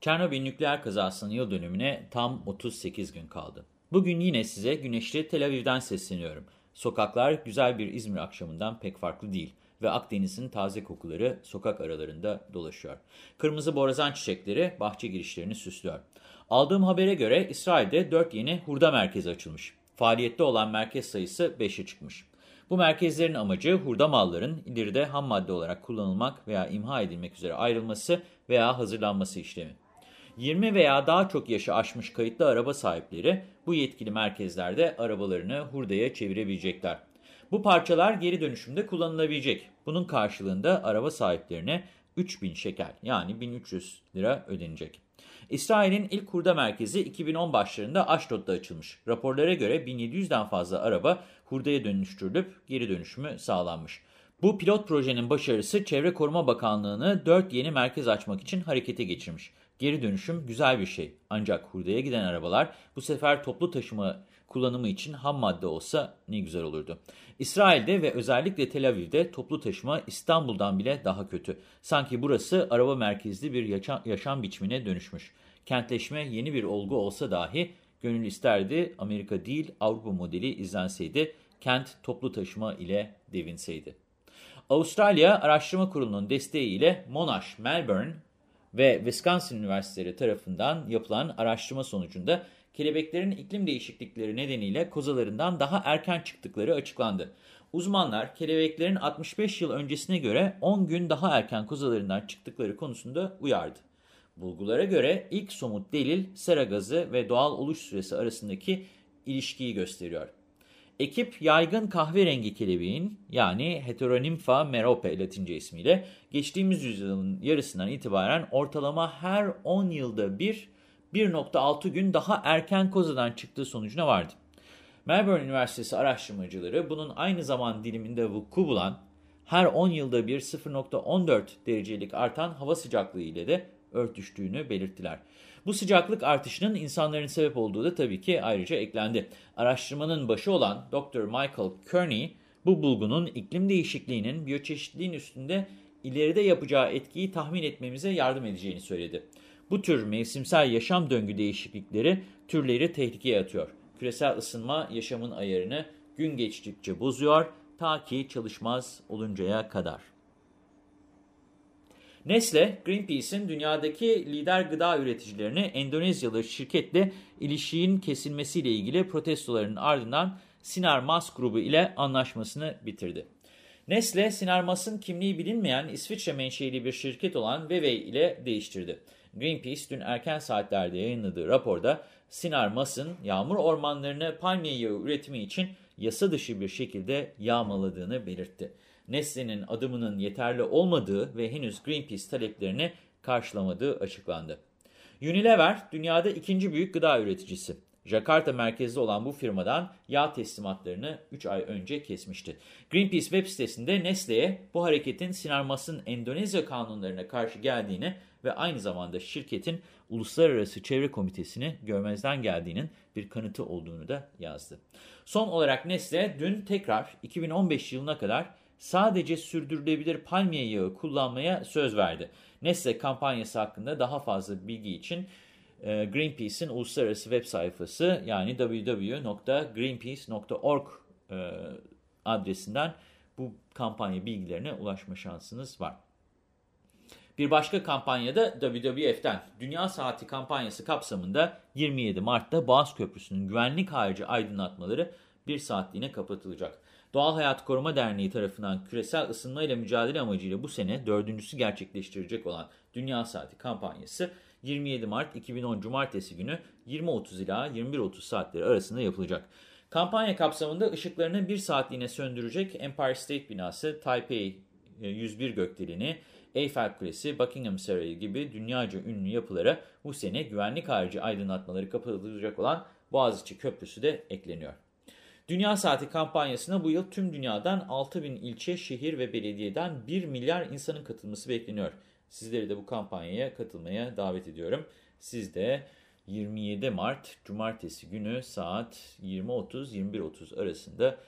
Çernobil nükleer kazasının yıl dönümüne tam 38 gün kaldı. Bugün yine size güneşli Tel Aviv'den sesleniyorum. Sokaklar güzel bir İzmir akşamından pek farklı değil ve Akdeniz'in taze kokuları sokak aralarında dolaşıyor. Kırmızı borazan çiçekleri bahçe girişlerini süslüyor. Aldığım habere göre İsrail'de 4 yeni hurda merkezi açılmış. Faaliyette olan merkez sayısı 5'e çıkmış. Bu merkezlerin amacı hurda malların ileride ham madde olarak kullanılmak veya imha edilmek üzere ayrılması veya hazırlanması işlemi. 20 veya daha çok yaşı aşmış kayıtlı araba sahipleri bu yetkili merkezlerde arabalarını hurdaya çevirebilecekler. Bu parçalar geri dönüşümde kullanılabilecek. Bunun karşılığında araba sahiplerine 3000 şekel yani 1300 lira ödenecek. İsrail'in ilk hurda merkezi 2010 başlarında Ashdod'da açılmış. Raporlara göre 1700'den fazla araba hurdaya dönüştürülüp geri dönüşümü sağlanmış. Bu pilot projenin başarısı Çevre Koruma Bakanlığı'nı 4 yeni merkez açmak için harekete geçirmiş. Geri dönüşüm güzel bir şey. Ancak hurdaya giden arabalar bu sefer toplu taşıma kullanımı için ham madde olsa ne güzel olurdu. İsrail'de ve özellikle Tel Aviv'de toplu taşıma İstanbul'dan bile daha kötü. Sanki burası araba merkezli bir yaşam, biçimine dönüşmüş. Kentleşme yeni bir olgu olsa dahi gönül isterdi Amerika değil Avrupa modeli izlenseydi, kent toplu taşıma ile devinseydi. Avustralya Araştırma Kurulu'nun desteğiyle Monash, Melbourne ve Wisconsin Üniversiteleri tarafından yapılan araştırma sonucunda kelebeklerin iklim değişiklikleri nedeniyle kozalarından daha erken çıktıkları açıklandı. Uzmanlar kelebeklerin 65 yıl öncesine göre 10 gün daha erken kozalarından çıktıkları konusunda uyardı. Bulgulara göre ilk somut delil sera gazı ve doğal oluş süresi arasındaki ilişkiyi gösteriyor. Ekip yaygın kahverengi kelebeğin yani Heteronympa merope latince ismiyle geçtiğimiz yüzyılın yarısından itibaren ortalama her 10 yılda bir 1.6 gün daha erken kozadan çıktığı sonucuna vardı. Melbourne Üniversitesi araştırmacıları bunun aynı zaman diliminde vuku bulan her 10 yılda bir 0.14 derecelik artan hava sıcaklığı ile de örtüştüğünü belirttiler. Bu sıcaklık artışının insanların sebep olduğu da tabii ki ayrıca eklendi. Araştırmanın başı olan Dr. Michael Kearney, bu bulgunun iklim değişikliğinin biyoçeşitliliğin üstünde ileride yapacağı etkiyi tahmin etmemize yardım edeceğini söyledi. Bu tür mevsimsel yaşam döngü değişiklikleri türleri tehlikeye atıyor. Küresel ısınma yaşamın ayarını gün geçtikçe bozuyor ta ki çalışmaz oluncaya kadar. Nestle, Greenpeace'in dünyadaki lider gıda üreticilerini Endonezyalı şirketle ilişiğin kesilmesiyle ilgili protestolarının ardından Sinarmas grubu ile anlaşmasını bitirdi. Nestle, Sinarmas'ın kimliği bilinmeyen İsviçre menşeili bir şirket olan Vevey ile değiştirdi. Greenpeace dün erken saatlerde yayınladığı raporda Sinarmas'ın yağmur ormanlarını palmiye yağı üretimi için yasa dışı bir şekilde yağmaladığını belirtti. Nestle'nin adımının yeterli olmadığı ve henüz Greenpeace taleplerini karşılamadığı açıklandı. Unilever, dünyada ikinci büyük gıda üreticisi. Jakarta merkezli olan bu firmadan yağ teslimatlarını 3 ay önce kesmişti. Greenpeace web sitesinde Nestle'ye bu hareketin Sinarmas'ın Endonezya kanunlarına karşı geldiğini ve aynı zamanda şirketin Uluslararası Çevre Komitesi'ni görmezden geldiğinin bir kanıtı olduğunu da yazdı. Son olarak Nestle dün tekrar 2015 yılına kadar sadece sürdürülebilir palmiye yağı kullanmaya söz verdi. Nestle kampanyası hakkında daha fazla bilgi için e, Greenpeace'in uluslararası web sayfası yani www.greenpeace.org e, adresinden bu kampanya bilgilerine ulaşma şansınız var. Bir başka kampanyada WWF'den Dünya Saati kampanyası kapsamında 27 Mart'ta Boğaz Köprüsü'nün güvenlik harici aydınlatmaları bir saatliğine kapatılacak. Doğal Hayat Koruma Derneği tarafından küresel ısınma ile mücadele amacıyla bu sene dördüncüsü gerçekleştirecek olan Dünya Saati kampanyası 27 Mart 2010 Cumartesi günü 20.30 ila 21.30 saatleri arasında yapılacak. Kampanya kapsamında ışıklarını bir saatliğine söndürecek Empire State Binası, Taipei 101 gökdeleni, Eiffel Kulesi, Buckingham Sarayı gibi dünyaca ünlü yapılara bu sene güvenlik harici aydınlatmaları kapatılacak olan Boğaziçi Köprüsü de ekleniyor. Dünya Saati kampanyasına bu yıl tüm dünyadan 6000 ilçe, şehir ve belediyeden 1 milyar insanın katılması bekleniyor. Sizleri de bu kampanyaya katılmaya davet ediyorum. Siz de 27 Mart Cumartesi günü saat 20.30-21.30 arasında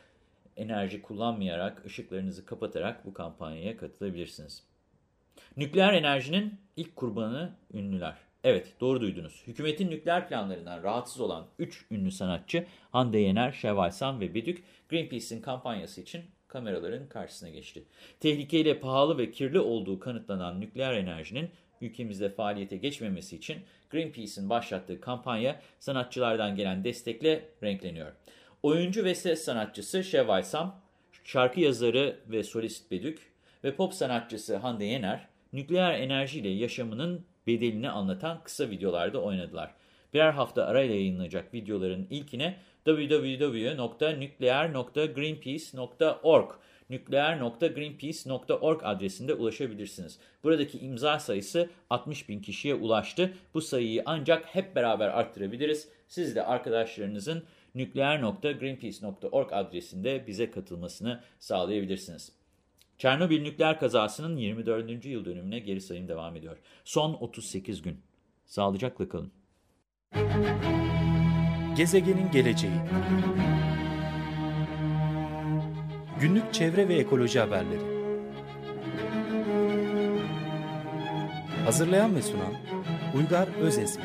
enerji kullanmayarak, ışıklarınızı kapatarak bu kampanyaya katılabilirsiniz. Nükleer enerjinin ilk kurbanı ünlüler. Evet doğru duydunuz. Hükümetin nükleer planlarından rahatsız olan 3 ünlü sanatçı Hande Yener, Şevval ve Bedük Greenpeace'in kampanyası için kameraların karşısına geçti. Tehlikeyle pahalı ve kirli olduğu kanıtlanan nükleer enerjinin ülkemizde faaliyete geçmemesi için Greenpeace'in başlattığı kampanya sanatçılardan gelen destekle renkleniyor. Oyuncu ve ses sanatçısı Şevval şarkı yazarı ve solist Bedük ve pop sanatçısı Hande Yener, nükleer enerjiyle yaşamının bedelini anlatan kısa videolarda oynadılar. Birer hafta arayla yayınlanacak videoların ilkine www.nuclear.greenpeace.org nükleer.greenpeace.org adresinde ulaşabilirsiniz. Buradaki imza sayısı 60 bin kişiye ulaştı. Bu sayıyı ancak hep beraber arttırabiliriz. Siz de arkadaşlarınızın nükleer.greenpeace.org adresinde bize katılmasını sağlayabilirsiniz. Çernobil nükleer kazasının 24. yıl dönümüne geri sayım devam ediyor. Son 38 gün. Sağlıcakla kalın. Gezegenin geleceği Günlük çevre ve ekoloji haberleri Hazırlayan ve sunan Uygar Özesmi